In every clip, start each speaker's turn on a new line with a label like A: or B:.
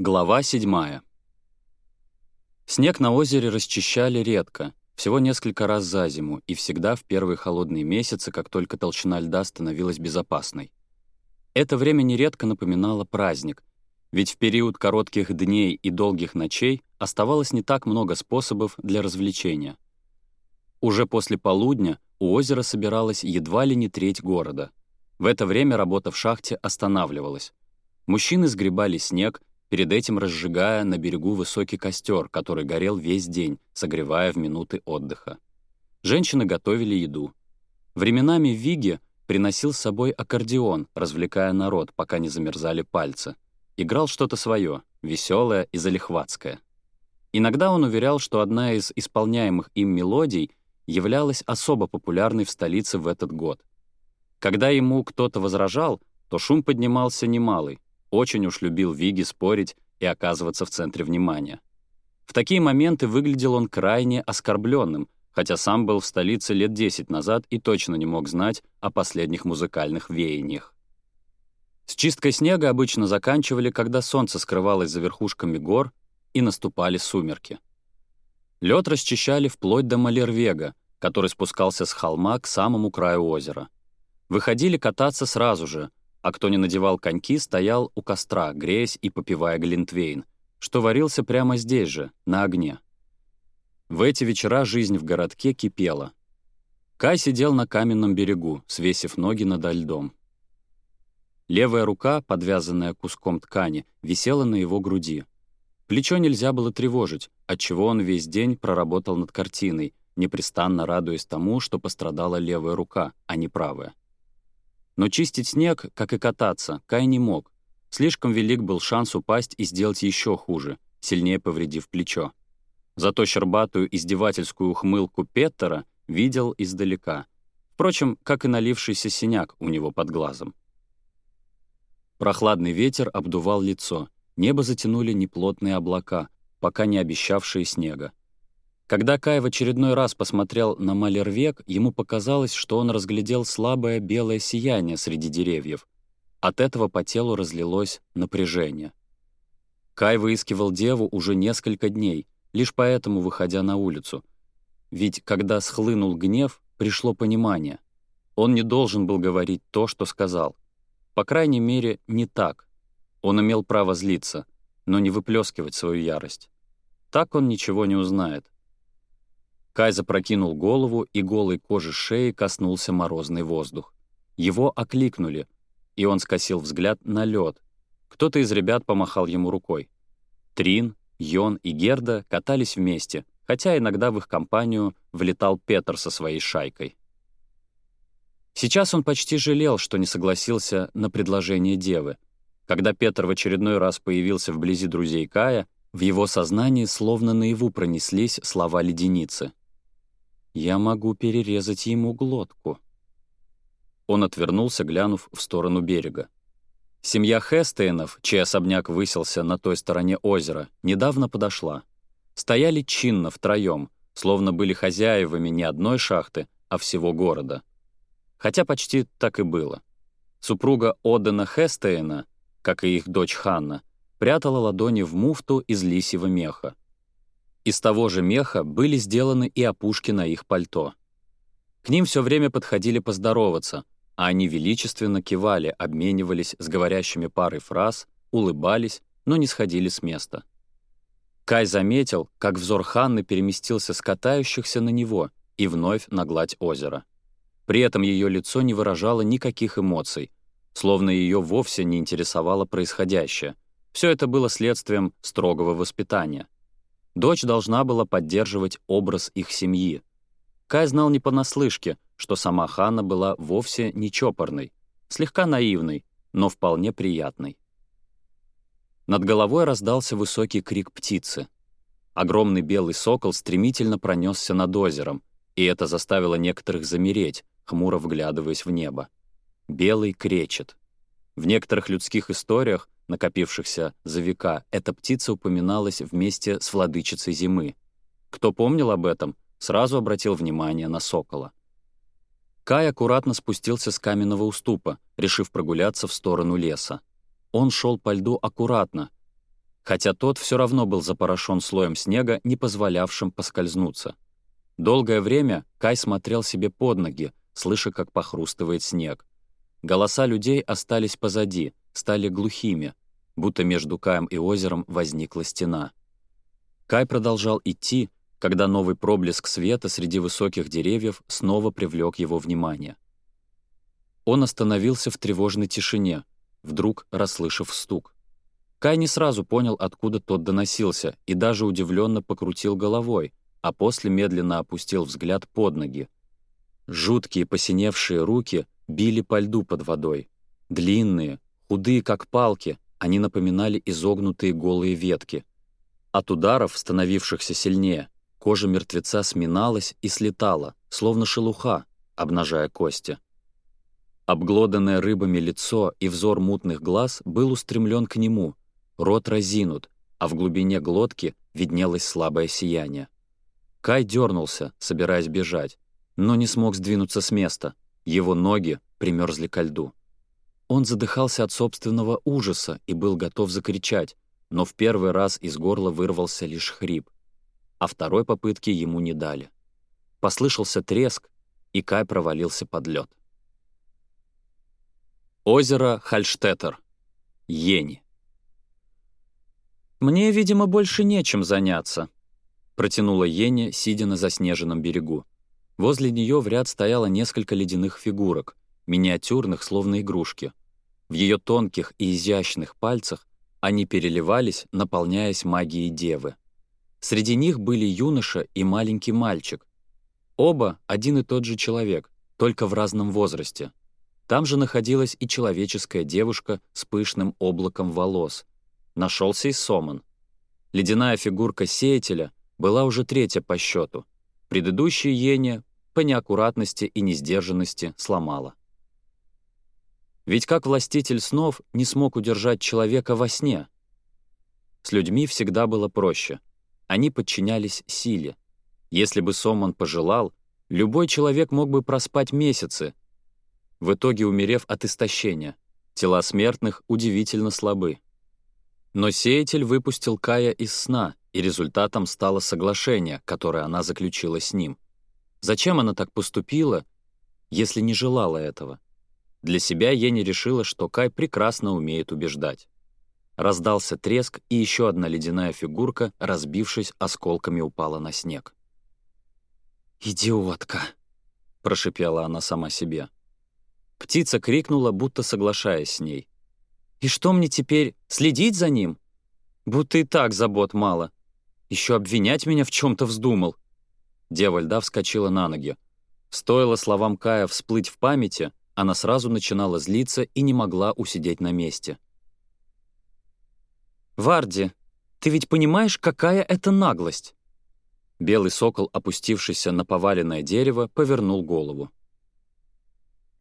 A: Глава 7. Снег на озере расчищали редко, всего несколько раз за зиму и всегда в первые холодные месяцы, как только толщина льда становилась безопасной. Это время нередко напоминало праздник, ведь в период коротких дней и долгих ночей оставалось не так много способов для развлечения. Уже после полудня у озера собиралась едва ли не треть города. В это время работа в шахте останавливалась. Мужчины сгребали снег, перед этим разжигая на берегу высокий костер, который горел весь день, согревая в минуты отдыха. Женщины готовили еду. Временами Виги приносил с собой аккордеон, развлекая народ, пока не замерзали пальцы. Играл что-то свое, веселое и залихватское. Иногда он уверял, что одна из исполняемых им мелодий являлась особо популярной в столице в этот год. Когда ему кто-то возражал, то шум поднимался немалый, очень уж любил Виги спорить и оказываться в центре внимания. В такие моменты выглядел он крайне оскорбленным, хотя сам был в столице лет 10 назад и точно не мог знать о последних музыкальных веяниях. С чисткой снега обычно заканчивали, когда солнце скрывалось за верхушками гор и наступали сумерки. Лед расчищали вплоть до Малервега, который спускался с холма к самому краю озера. Выходили кататься сразу же, а кто не надевал коньки, стоял у костра, греясь и попивая глинтвейн, что варился прямо здесь же, на огне. В эти вечера жизнь в городке кипела. Кай сидел на каменном берегу, свесив ноги надо льдом. Левая рука, подвязанная куском ткани, висела на его груди. Плечо нельзя было тревожить, отчего он весь день проработал над картиной, непрестанно радуясь тому, что пострадала левая рука, а не правая. Но чистить снег, как и кататься, Кай не мог. Слишком велик был шанс упасть и сделать еще хуже, сильнее повредив плечо. Зато щербатую издевательскую ухмылку Петтера видел издалека. Впрочем, как и налившийся синяк у него под глазом. Прохладный ветер обдувал лицо. Небо затянули неплотные облака, пока не обещавшие снега. Когда Кай в очередной раз посмотрел на Малервек, ему показалось, что он разглядел слабое белое сияние среди деревьев. От этого по телу разлилось напряжение. Кай выискивал деву уже несколько дней, лишь поэтому выходя на улицу. Ведь когда схлынул гнев, пришло понимание. Он не должен был говорить то, что сказал. По крайней мере, не так. Он имел право злиться, но не выплескивать свою ярость. Так он ничего не узнает. Кай запрокинул голову, и голой кожи шеи коснулся морозный воздух. Его окликнули, и он скосил взгляд на лед. Кто-то из ребят помахал ему рукой. Трин, Йон и Герда катались вместе, хотя иногда в их компанию влетал Петр со своей шайкой. Сейчас он почти жалел, что не согласился на предложение девы. Когда Петр в очередной раз появился вблизи друзей Кая, в его сознании словно наяву пронеслись слова леденицы. Я могу перерезать ему глотку». Он отвернулся, глянув в сторону берега. Семья Хестейнов, чей особняк высился на той стороне озера, недавно подошла. Стояли чинно втроем, словно были хозяевами не одной шахты, а всего города. Хотя почти так и было. Супруга Одена Хестейна, как и их дочь Ханна, прятала ладони в муфту из лисьего меха. Из того же меха были сделаны и опушки на их пальто. К ним все время подходили поздороваться, а они величественно кивали, обменивались с говорящими парой фраз, улыбались, но не сходили с места. Кай заметил, как взор Ханны переместился с катающихся на него и вновь на гладь озера. При этом ее лицо не выражало никаких эмоций, словно ее вовсе не интересовало происходящее. Все это было следствием строгого воспитания — Дочь должна была поддерживать образ их семьи. Кай знал не понаслышке, что сама Хана была вовсе не чопорной, слегка наивной, но вполне приятной. Над головой раздался высокий крик птицы. Огромный белый сокол стремительно пронесся над озером, и это заставило некоторых замереть, хмуро вглядываясь в небо. Белый кречет. В некоторых людских историях накопившихся за века, эта птица упоминалась вместе с владычицей зимы. Кто помнил об этом, сразу обратил внимание на сокола. Кай аккуратно спустился с каменного уступа, решив прогуляться в сторону леса. Он шел по льду аккуратно, хотя тот все равно был запорошен слоем снега, не позволявшим поскользнуться. Долгое время Кай смотрел себе под ноги, слыша, как похрустывает снег. Голоса людей остались позади — стали глухими, будто между Каем и озером возникла стена. Кай продолжал идти, когда новый проблеск света среди высоких деревьев снова привлек его внимание. Он остановился в тревожной тишине, вдруг расслышав стук. Кай не сразу понял, откуда тот доносился, и даже удивленно покрутил головой, а после медленно опустил взгляд под ноги. Жуткие посиневшие руки били по льду под водой. Длинные, Худые, как палки, они напоминали изогнутые голые ветки. От ударов, становившихся сильнее, кожа мертвеца сминалась и слетала, словно шелуха, обнажая кости. Обглоданное рыбами лицо и взор мутных глаз был устремлен к нему, рот разинут, а в глубине глотки виднелось слабое сияние. Кай дернулся, собираясь бежать, но не смог сдвинуться с места. Его ноги примерзли ко льду. Он задыхался от собственного ужаса и был готов закричать, но в первый раз из горла вырвался лишь хрип, а второй попытки ему не дали. Послышался треск, и Кай провалился под лед. Озеро Хальштеттер. Ени. «Мне, видимо, больше нечем заняться», — протянула Ени, сидя на заснеженном берегу. Возле нее в ряд стояло несколько ледяных фигурок, миниатюрных, словно игрушки. В ее тонких и изящных пальцах они переливались, наполняясь магией девы. Среди них были юноша и маленький мальчик. Оба один и тот же человек, только в разном возрасте. Там же находилась и человеческая девушка с пышным облаком волос. Нашелся и Соман. Ледяная фигурка сеятеля была уже третья по счету. Предыдущая Ене по неаккуратности и несдержанности сломала. Ведь как властитель снов не смог удержать человека во сне? С людьми всегда было проще. Они подчинялись силе. Если бы Сомон пожелал, любой человек мог бы проспать месяцы, в итоге умерев от истощения. Тела смертных удивительно слабы. Но сеятель выпустил Кая из сна, и результатом стало соглашение, которое она заключила с ним. Зачем она так поступила, если не желала этого? Для себя Ени решила, что Кай прекрасно умеет убеждать. Раздался треск, и еще одна ледяная фигурка, разбившись, осколками упала на снег. «Идиотка!» — прошипела она сама себе. Птица крикнула, будто соглашаясь с ней. «И что мне теперь, следить за ним? Будто и так забот мало. Еще обвинять меня в чем то вздумал». Дева льда вскочила на ноги. Стоило словам Кая всплыть в памяти, она сразу начинала злиться и не могла усидеть на месте. «Варди, ты ведь понимаешь, какая это наглость?» Белый сокол, опустившийся на поваленное дерево, повернул голову.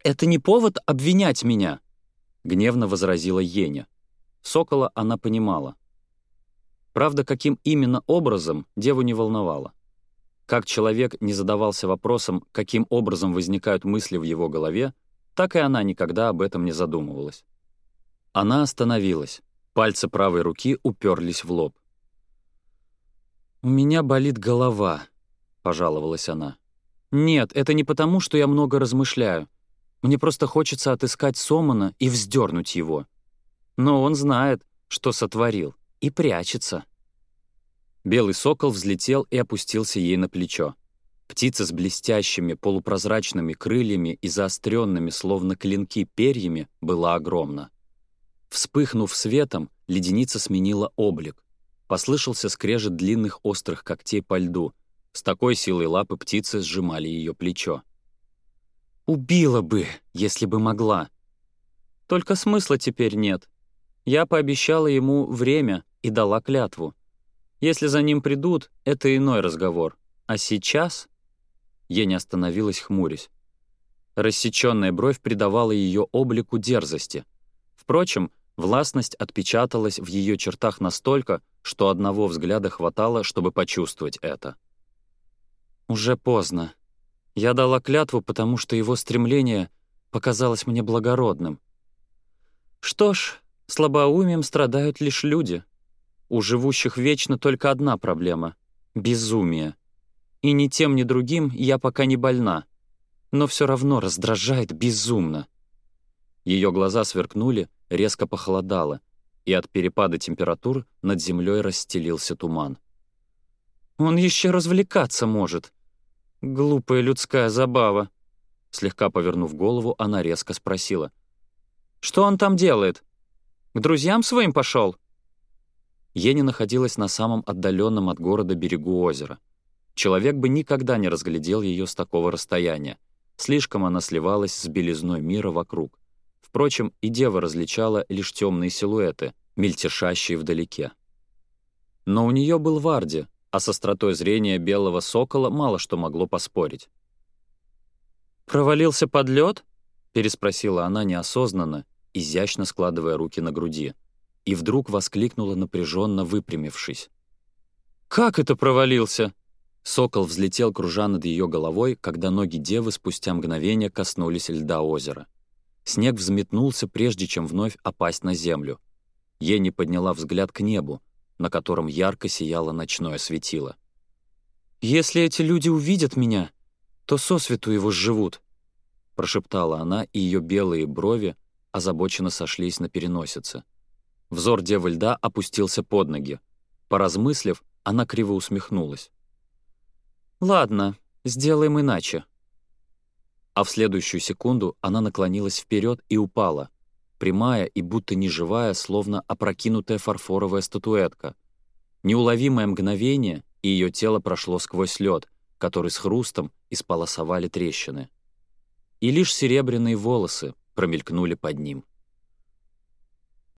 A: «Это не повод обвинять меня!» — гневно возразила Еня. Сокола она понимала. Правда, каким именно образом, деву не волновало. Как человек не задавался вопросом, каким образом возникают мысли в его голове, так и она никогда об этом не задумывалась. Она остановилась. Пальцы правой руки уперлись в лоб. «У меня болит голова», — пожаловалась она. «Нет, это не потому, что я много размышляю. Мне просто хочется отыскать Сомана и вздернуть его. Но он знает, что сотворил, и прячется». Белый сокол взлетел и опустился ей на плечо. Птица с блестящими полупрозрачными крыльями и заостренными, словно клинки, перьями была огромна. Вспыхнув светом, леденица сменила облик. Послышался скрежет длинных острых когтей по льду. С такой силой лапы птицы сжимали ее плечо. «Убила бы, если бы могла!» «Только смысла теперь нет. Я пообещала ему время и дала клятву. Если за ним придут, это иной разговор. А сейчас...» Еня остановилась, хмурясь. Рассечённая бровь придавала ее облику дерзости. Впрочем, властность отпечаталась в ее чертах настолько, что одного взгляда хватало, чтобы почувствовать это. «Уже поздно. Я дала клятву, потому что его стремление показалось мне благородным. Что ж, слабоумием страдают лишь люди. У живущих вечно только одна проблема — безумие. И ни тем, ни другим я пока не больна. Но все равно раздражает безумно. Ее глаза сверкнули, резко похолодало, и от перепада температур над землей расстелился туман. «Он еще развлекаться может. Глупая людская забава». Слегка повернув голову, она резко спросила. «Что он там делает? К друзьям своим пошел?» Ени находилась на самом отдаленном от города берегу озера. Человек бы никогда не разглядел ее с такого расстояния. Слишком она сливалась с белизной мира вокруг. Впрочем, и дева различала лишь темные силуэты, мельтешащие вдалеке. Но у нее был Варди, а с остротой зрения белого сокола мало что могло поспорить. «Провалился под лед? переспросила она неосознанно, изящно складывая руки на груди. И вдруг воскликнула напряженно, выпрямившись. «Как это провалился?» Сокол взлетел, кружа над ее головой, когда ноги девы спустя мгновение коснулись льда озера. Снег взметнулся, прежде чем вновь опасть на землю. Ени подняла взгляд к небу, на котором ярко сияло ночное светило. «Если эти люди увидят меня, то сосвету его сживут», — прошептала она, и ее белые брови озабоченно сошлись на переносице. Взор девы льда опустился под ноги. Поразмыслив, она криво усмехнулась. «Ладно, сделаем иначе». А в следующую секунду она наклонилась вперед и упала, прямая и будто неживая, словно опрокинутая фарфоровая статуэтка. Неуловимое мгновение, и ее тело прошло сквозь лед, который с хрустом исполосовали трещины. И лишь серебряные волосы промелькнули под ним.